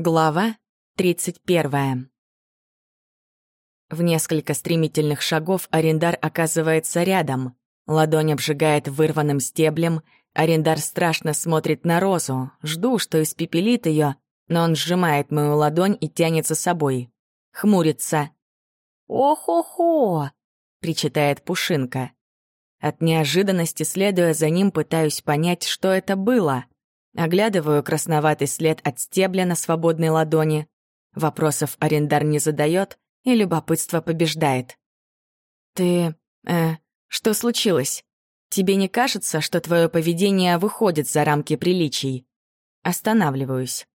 Глава 31. В несколько стремительных шагов арендар оказывается рядом. Ладонь обжигает вырванным стеблем. Арендар страшно смотрит на розу. Жду, что испепелит ее, но он сжимает мою ладонь и тянет за собой. Хмурится. «Ох-охо!» — причитает Пушинка. От неожиданности, следуя за ним, пытаюсь понять, что это было — Оглядываю красноватый след от стебля на свободной ладони. Вопросов арендар не задает, и любопытство побеждает. «Ты... э... что случилось? Тебе не кажется, что твое поведение выходит за рамки приличий?» Останавливаюсь.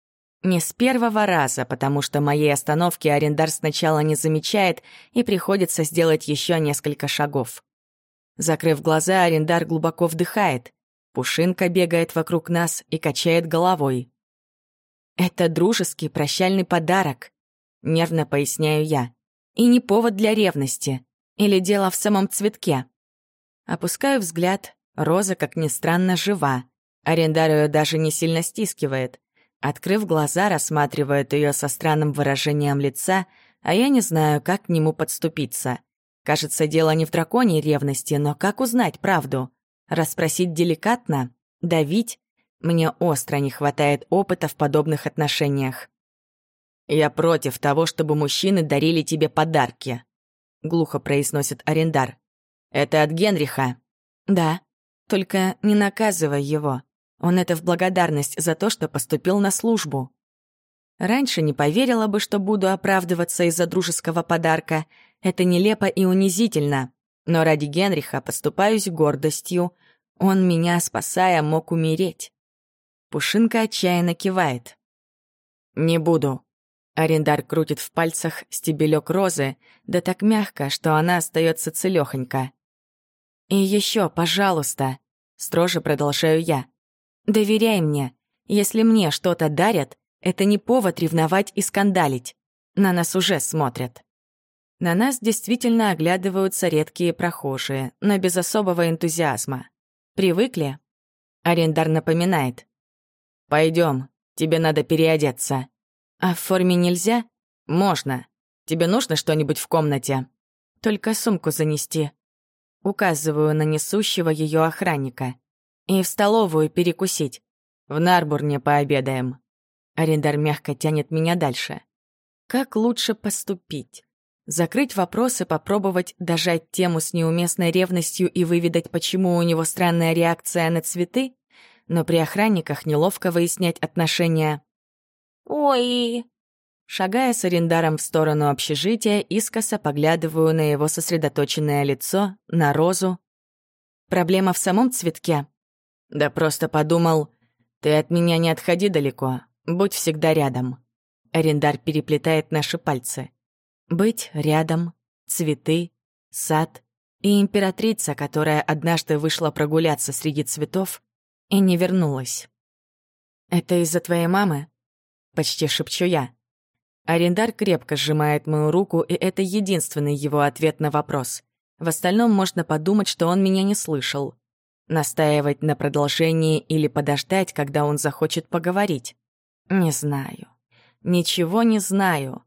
Не с первого раза, потому что моей остановки арендар сначала не замечает и приходится сделать еще несколько шагов. Закрыв глаза, арендар глубоко вдыхает. Пушинка бегает вокруг нас и качает головой. «Это дружеский прощальный подарок», — нервно поясняю я. «И не повод для ревности. Или дело в самом цветке». Опускаю взгляд. Роза, как ни странно, жива. Арендар ее даже не сильно стискивает. Открыв глаза, рассматривает ее со странным выражением лица, а я не знаю, как к нему подступиться. Кажется, дело не в драконе ревности, но как узнать правду? Расспросить деликатно? Давить? Мне остро не хватает опыта в подобных отношениях. «Я против того, чтобы мужчины дарили тебе подарки», — глухо произносит арендар. «Это от Генриха». «Да, только не наказывай его. Он это в благодарность за то, что поступил на службу». Раньше не поверила бы, что буду оправдываться из-за дружеского подарка. Это нелепо и унизительно. Но ради Генриха поступаюсь гордостью, он, меня спасая, мог умереть. Пушинка отчаянно кивает. «Не буду». Арендар крутит в пальцах стебелек розы, да так мягко, что она остается целёхонька. «И еще, пожалуйста», — строже продолжаю я. «Доверяй мне. Если мне что-то дарят, это не повод ревновать и скандалить. На нас уже смотрят». На нас действительно оглядываются редкие прохожие, но без особого энтузиазма. Привыкли? Арендар напоминает. Пойдем, тебе надо переодеться. А в форме нельзя? Можно. Тебе нужно что-нибудь в комнате? Только сумку занести. Указываю на несущего ее охранника. И в столовую перекусить. В Нарбурне пообедаем. Арендар мягко тянет меня дальше. Как лучше поступить? Закрыть вопрос и попробовать дожать тему с неуместной ревностью и выведать, почему у него странная реакция на цветы, но при охранниках неловко выяснять отношения. «Ой!» Шагая с арендаром в сторону общежития, искоса поглядываю на его сосредоточенное лицо, на розу. Проблема в самом цветке? Да просто подумал, ты от меня не отходи далеко, будь всегда рядом. Арендар переплетает наши пальцы. Быть рядом, цветы, сад и императрица, которая однажды вышла прогуляться среди цветов и не вернулась. «Это из-за твоей мамы?» — почти шепчу я. Арендар крепко сжимает мою руку, и это единственный его ответ на вопрос. В остальном можно подумать, что он меня не слышал. Настаивать на продолжении или подождать, когда он захочет поговорить? Не знаю. Ничего не знаю.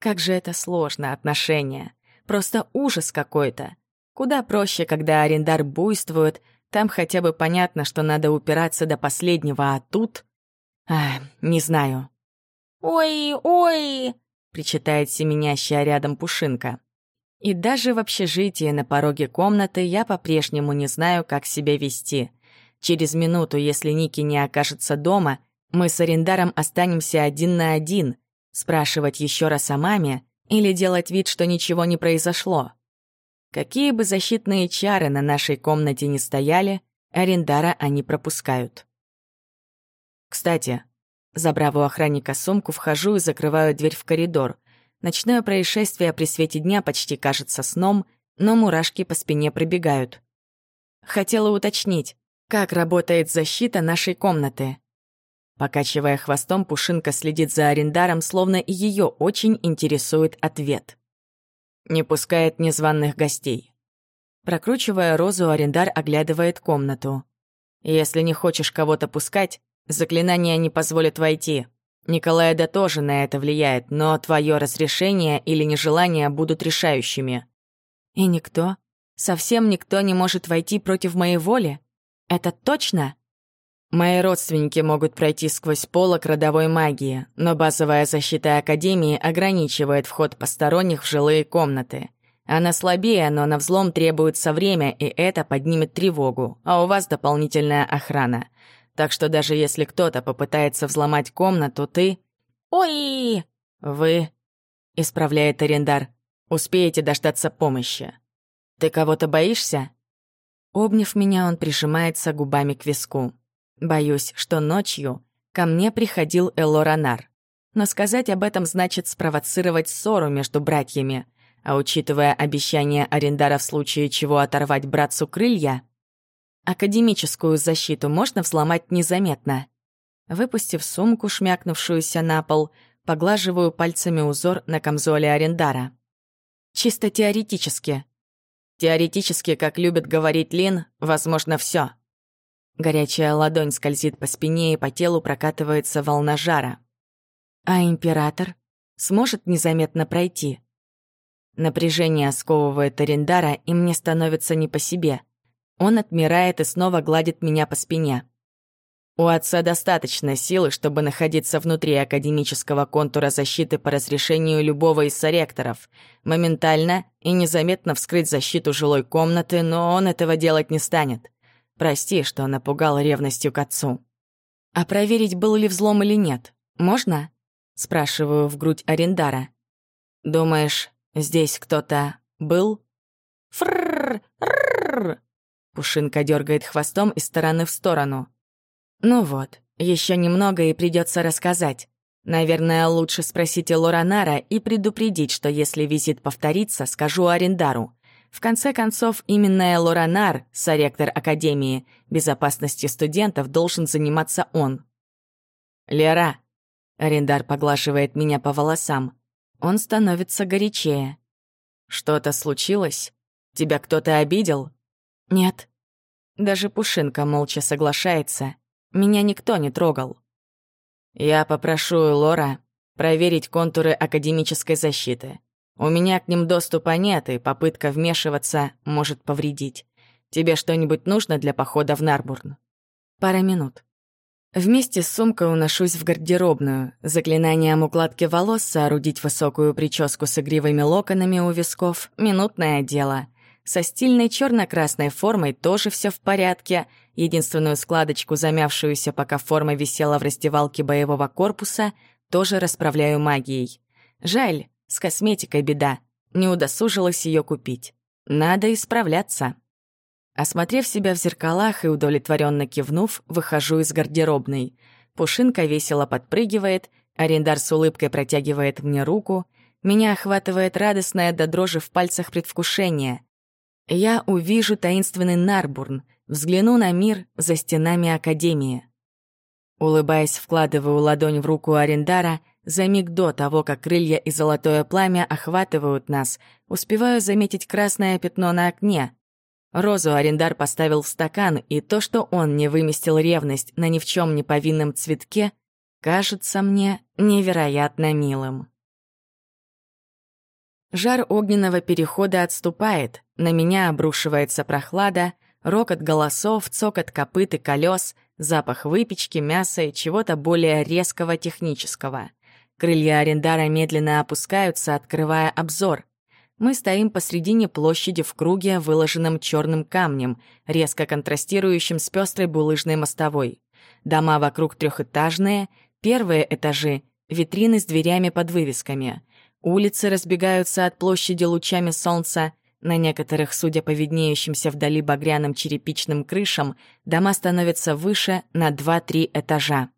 Как же это сложно, отношения. Просто ужас какой-то. Куда проще, когда арендар буйствует, там хотя бы понятно, что надо упираться до последнего, а тут... А, не знаю. «Ой, ой!» — причитает семенящая рядом Пушинка. И даже в общежитии на пороге комнаты я по-прежнему не знаю, как себя вести. Через минуту, если Ники не окажется дома, мы с арендаром останемся один на один, Спрашивать еще раз о маме или делать вид, что ничего не произошло? Какие бы защитные чары на нашей комнате не стояли, арендара они пропускают. Кстати, забрав у охранника сумку, вхожу и закрываю дверь в коридор. Ночное происшествие при свете дня почти кажется сном, но мурашки по спине пробегают. Хотела уточнить, как работает защита нашей комнаты. Покачивая хвостом, Пушинка следит за арендаром, словно и ее очень интересует ответ. Не пускает незваных гостей. Прокручивая розу, арендар оглядывает комнату. «Если не хочешь кого-то пускать, заклинание не позволит войти. Николаэда тоже на это влияет, но твое разрешение или нежелание будут решающими. И никто, совсем никто не может войти против моей воли? Это точно? Мои родственники могут пройти сквозь полок родовой магии, но базовая защита Академии ограничивает вход посторонних в жилые комнаты. Она слабее, но на взлом требуется время, и это поднимет тревогу, а у вас дополнительная охрана. Так что даже если кто-то попытается взломать комнату, ты... «Ой!» «Вы...» — исправляет арендар. «Успеете дождаться помощи. Ты кого-то боишься?» Обняв меня, он прижимается губами к виску. Боюсь, что ночью ко мне приходил Элоранар. Но сказать об этом значит спровоцировать ссору между братьями — а учитывая обещание арендара в случае чего оторвать братцу крылья, академическую защиту можно взломать незаметно. Выпустив сумку, шмякнувшуюся на пол, поглаживаю пальцами узор на камзоле арендара. Чисто теоретически. Теоретически, как любит говорить Лин, возможно все. Горячая ладонь скользит по спине, и по телу прокатывается волна жара. А император сможет незаметно пройти. Напряжение сковывает Арендара, и мне становится не по себе. Он отмирает и снова гладит меня по спине. У отца достаточно силы, чтобы находиться внутри академического контура защиты по разрешению любого из соректоров, моментально и незаметно вскрыть защиту жилой комнаты, но он этого делать не станет. Прости, что напугал ревностью к отцу. А проверить, был ли взлом или нет, можно? Спрашиваю в грудь Арендара. Думаешь, Здесь кто-то был? Фрррр, Пушинка дергает хвостом из стороны в сторону. Ну еще немного и придется рассказать. Наверное, лучше спросить Лоранара и предупредить, что если визит повторится, скажу Арендару. В конце концов, именно Лоранар, соректор Академии, безопасностью студентов должен заниматься он. «Лера!» — Арендар поглаживает меня по волосам. Он становится горячее. «Что-то случилось? Тебя кто-то обидел?» «Нет». Даже Пушинка молча соглашается. Меня никто не трогал. «Я попрошу Лора проверить контуры академической защиты. У меня к ним доступа нет, и попытка вмешиваться может повредить. Тебе что-нибудь нужно для похода в Нарбурн?» «Пара минут». Вместе с сумкой уношусь в гардеробную. Заклинанием укладки волос соорудить высокую прическу с игривыми локонами у висков — минутное дело. Со стильной черно красной формой тоже все в порядке. Единственную складочку, замявшуюся, пока форма висела в раздевалке боевого корпуса, тоже расправляю магией. Жаль, с косметикой беда. Не удосужилась ее купить. Надо исправляться. Осмотрев себя в зеркалах и удовлетворенно кивнув, выхожу из гардеробной. Пушинка весело подпрыгивает, арендар с улыбкой протягивает мне руку. Меня охватывает радостное до дрожи в пальцах предвкушение. Я увижу таинственный Нарбурн, взгляну на мир за стенами Академии. Улыбаясь, вкладываю ладонь в руку Арендара, за миг до того, как крылья и золотое пламя охватывают нас, успеваю заметить красное пятно на окне — Розу арендар поставил в стакан, и то, что он не выместил ревность на ни в чем не повинном цветке, кажется мне невероятно милым. Жар огненного перехода отступает, на меня обрушивается прохлада, рокот голосов, цокот копыт и колес, запах выпечки, мяса и чего-то более резкого технического. Крылья арендара медленно опускаются, открывая обзор. Мы стоим посредине площади в круге, выложенном черным камнем, резко контрастирующим с пестрой булыжной мостовой. Дома вокруг трехэтажные, первые этажи — витрины с дверями под вывесками. Улицы разбегаются от площади лучами солнца, на некоторых, судя по виднеющимся вдали багряным черепичным крышам, дома становятся выше на 2-3 этажа.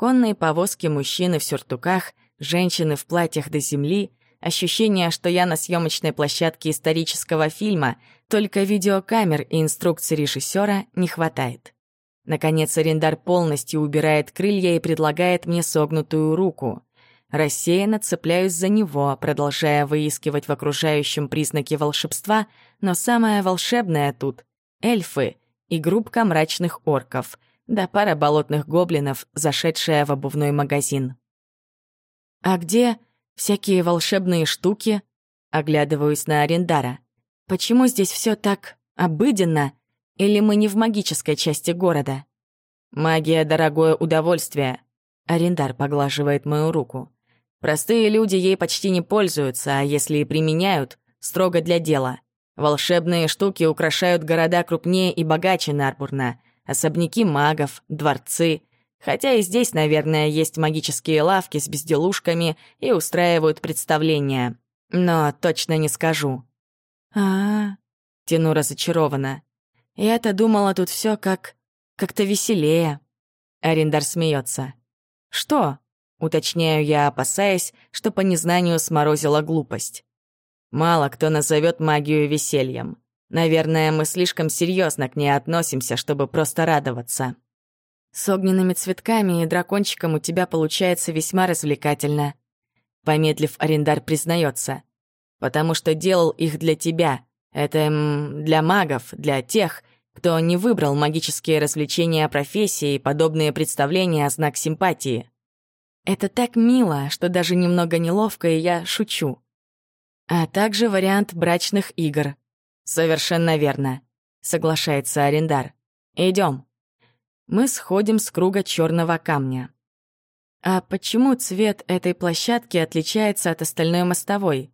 Конные повозки мужчины в сюртуках, женщины в платьях до земли — Ощущение, что я на съемочной площадке исторического фильма, только видеокамер и инструкций режиссера не хватает. Наконец, арендар полностью убирает крылья и предлагает мне согнутую руку. Рассеянно цепляюсь за него, продолжая выискивать в окружающем признаки волшебства, но самое волшебное тут — эльфы и группка мрачных орков, да пара болотных гоблинов, зашедшая в обувной магазин. «А где всякие волшебные штуки?» Оглядываюсь на Арендара. «Почему здесь все так обыденно? Или мы не в магической части города?» «Магия — дорогое удовольствие», — Арендар поглаживает мою руку. «Простые люди ей почти не пользуются, а если и применяют, строго для дела. Волшебные штуки украшают города крупнее и богаче Нарбурна, особняки магов, дворцы. Хотя и здесь, наверное, есть магические лавки с безделушками и устраивают представления. Но точно не скажу. А, -а, -а тяну разочарованно. Я-то думала, тут все как... как-то веселее. Ариндар смеется. Что? Уточняю я, опасаясь, что по незнанию сморозила глупость. Мало кто назовет магию весельем. Наверное, мы слишком серьезно к ней относимся, чтобы просто радоваться. С огненными цветками и дракончиком у тебя получается весьма развлекательно. Помедлив, арендар признается. Потому что делал их для тебя. Это м, для магов, для тех, кто не выбрал магические развлечения профессии и подобные представления о знак симпатии. Это так мило, что даже немного неловко, и я шучу а также вариант брачных игр. Совершенно верно, соглашается Арендар. Идем. Мы сходим с круга черного камня. А почему цвет этой площадки отличается от остальной мостовой?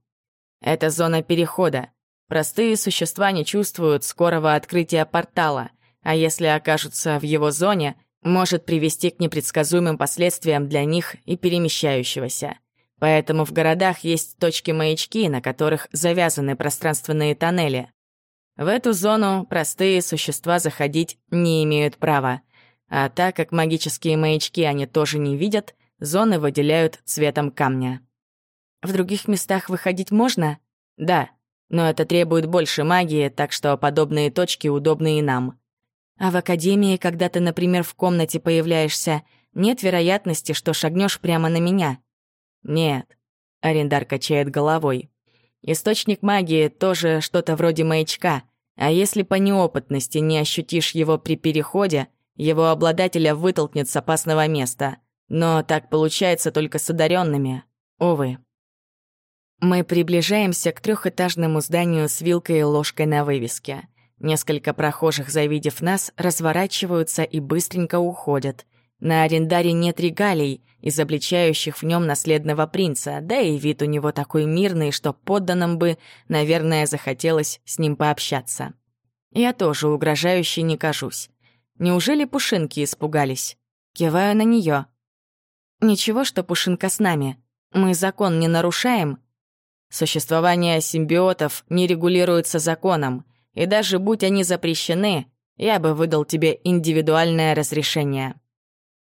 Это зона перехода. Простые существа не чувствуют скорого открытия портала, а если окажутся в его зоне, может привести к непредсказуемым последствиям для них и перемещающегося. Поэтому в городах есть точки-маячки, на которых завязаны пространственные тоннели. В эту зону простые существа заходить не имеют права. А так как магические маячки они тоже не видят, зоны выделяют цветом камня. В других местах выходить можно? Да, но это требует больше магии, так что подобные точки удобны и нам. А в академии, когда ты, например, в комнате появляешься, нет вероятности, что шагнешь прямо на меня. «Нет», — Арендар качает головой. «Источник магии тоже что-то вроде маячка, а если по неопытности не ощутишь его при переходе, его обладателя вытолкнет с опасного места. Но так получается только с одаренными. Увы». Мы приближаемся к трехэтажному зданию с вилкой и ложкой на вывеске. Несколько прохожих, завидев нас, разворачиваются и быстренько уходят. На арендаре нет регалий, изобличающих в нем наследного принца, да и вид у него такой мирный, что подданным бы, наверное, захотелось с ним пообщаться. Я тоже угрожающе не кажусь. Неужели пушинки испугались? Киваю на нее. Ничего, что пушинка с нами. Мы закон не нарушаем. Существование симбиотов не регулируется законом, и даже будь они запрещены, я бы выдал тебе индивидуальное разрешение.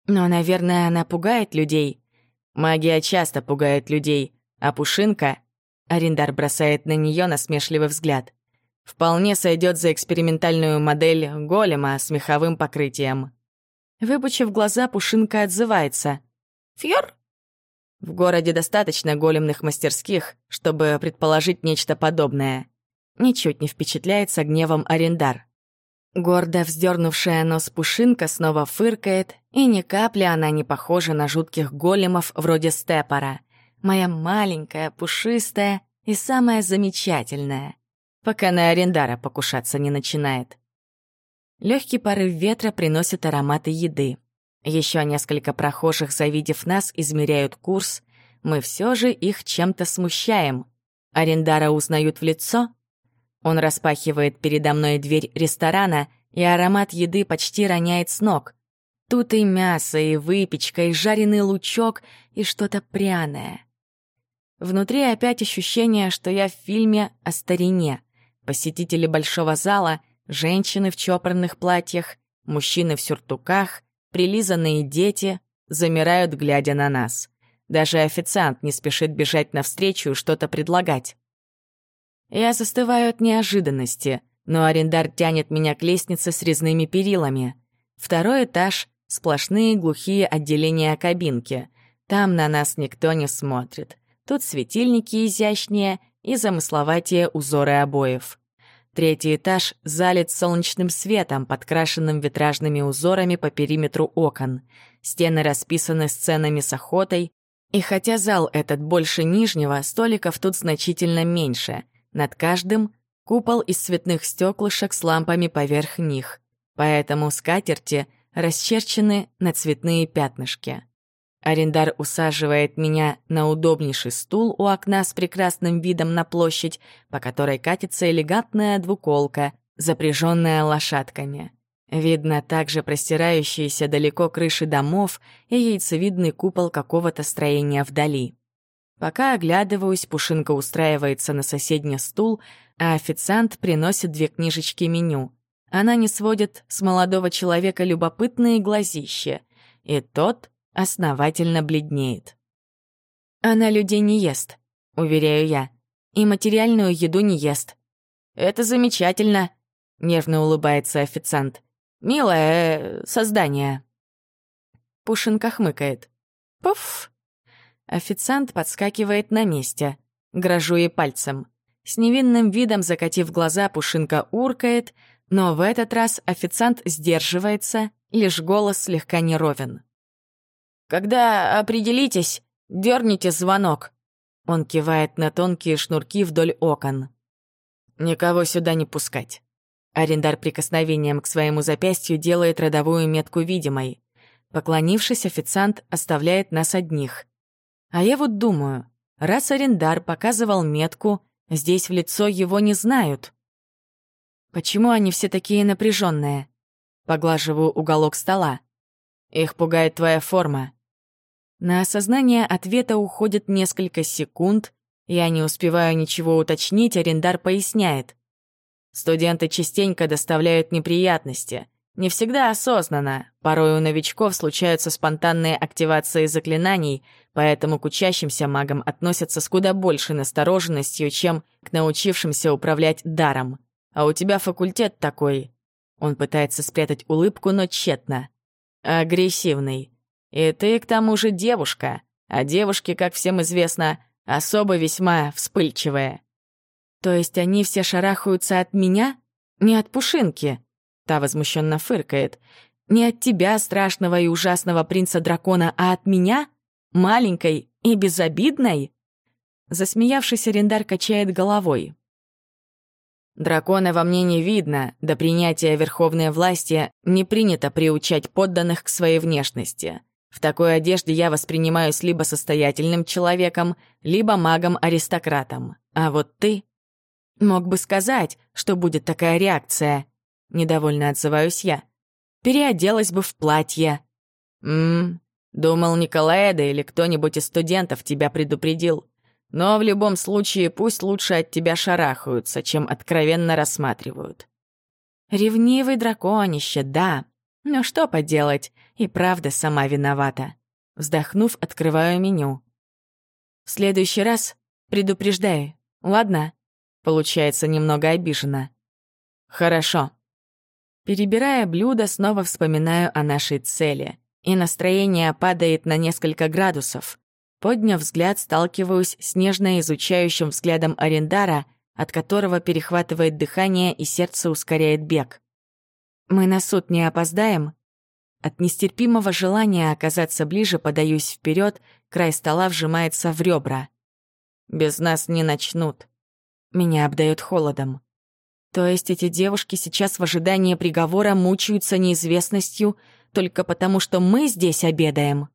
Но, наверное, она пугает людей. Магия часто пугает людей, а Пушинка... Арендар бросает на нее насмешливый взгляд. Вполне сойдет за экспериментальную модель голема с меховым покрытием. Выпучив глаза, Пушинка отзывается. «Фьор?» В городе достаточно големных мастерских, чтобы предположить нечто подобное. Ничуть не впечатляется гневом Арендар. Гордо вздернувшая нос Пушинка снова фыркает, и ни капли она не похожа на жутких големов вроде Степора. Моя маленькая, пушистая и самая замечательная. Пока на Арендара покушаться не начинает. Легкий порыв ветра приносит ароматы еды. Еще несколько прохожих, завидев нас, измеряют курс. Мы все же их чем-то смущаем. Арендара узнают в лицо, он распахивает передо мной дверь ресторана, и аромат еды почти роняет с ног. Тут и мясо, и выпечка, и жареный лучок, и что-то пряное. Внутри опять ощущение, что я в фильме о старине. Посетители большого зала, женщины в чопорных платьях, мужчины в сюртуках, прилизанные дети замирают, глядя на нас. Даже официант не спешит бежать навстречу и что-то предлагать. Я застываю от неожиданности, но арендар тянет меня к лестнице с резными перилами. Второй этаж — сплошные глухие отделения кабинки. Там на нас никто не смотрит. Тут светильники изящнее и замысловатее узоры обоев. Третий этаж залит солнечным светом, подкрашенным витражными узорами по периметру окон. Стены расписаны сценами с охотой, И хотя зал этот больше нижнего, столиков тут значительно меньше. Над каждым — купол из цветных стеклышек с лампами поверх них. Поэтому скатерти расчерчены на цветные пятнышки. Арендар усаживает меня на удобнейший стул у окна с прекрасным видом на площадь, по которой катится элегантная двуколка, запряженная лошадками. Видно также простирающиеся далеко крыши домов и яйцевидный купол какого-то строения вдали. Пока оглядываюсь, Пушинка устраивается на соседний стул, а официант приносит две книжечки меню. Она не сводит с молодого человека любопытные глазища, и тот основательно бледнеет. «Она людей не ест», — уверяю я, — «и материальную еду не ест». «Это замечательно», — нервно улыбается официант. «Милое э, создание». Пушинка хмыкает. «Пуф!» Официант подскакивает на месте. Грожу ей пальцем. С невинным видом, закатив глаза, Пушинка уркает, но в этот раз официант сдерживается, лишь голос слегка неровен. Когда определитесь, дерните звонок». Он кивает на тонкие шнурки вдоль окон. «Никого сюда не пускать». Арендар прикосновением к своему запястью делает родовую метку видимой. Поклонившись, официант оставляет нас одних. А я вот думаю, раз Арендар показывал метку, здесь в лицо его не знают. Почему они все такие напряженные? Поглаживаю уголок стола. Их пугает твоя форма. На осознание ответа уходит несколько секунд, я не успеваю ничего уточнить, арендар поясняет. Студенты частенько доставляют неприятности. Не всегда осознанно. Порой у новичков случаются спонтанные активации заклинаний, поэтому к учащимся магам относятся с куда большей настороженностью, чем к научившимся управлять даром. А у тебя факультет такой. Он пытается спрятать улыбку, но тщетно. Агрессивный. И ты, к тому же, девушка, а девушки, как всем известно, особо весьма вспыльчивые. То есть они все шарахаются от меня? Не от Пушинки? Та возмущенно фыркает. Не от тебя, страшного и ужасного принца-дракона, а от меня? Маленькой и безобидной? Засмеявшись, Арендар качает головой. Дракона во мне не видно, до принятия верховной власти не принято приучать подданных к своей внешности. В такой одежде я воспринимаюсь либо состоятельным человеком, либо магом-аристократом. А вот ты... Мог бы сказать, что будет такая реакция. Недовольно отзываюсь я. Переоделась бы в платье. Ммм, думал, Николаэда или кто-нибудь из студентов тебя предупредил. Но в любом случае пусть лучше от тебя шарахаются, чем откровенно рассматривают. Ревнивый драконище, да. Но что поделать, и правда сама виновата. Вздохнув, открываю меню. В следующий раз предупреждаю, ладно? Получается немного обижена. Хорошо. Перебирая блюдо, снова вспоминаю о нашей цели. И настроение падает на несколько градусов. Подняв взгляд, сталкиваюсь с нежно изучающим взглядом Арендара, от которого перехватывает дыхание и сердце ускоряет бег. «Мы на суд не опоздаем?» От нестерпимого желания оказаться ближе подаюсь вперед, край стола вжимается в ребра. «Без нас не начнут». Меня обдает холодом. То есть эти девушки сейчас в ожидании приговора мучаются неизвестностью только потому, что мы здесь обедаем?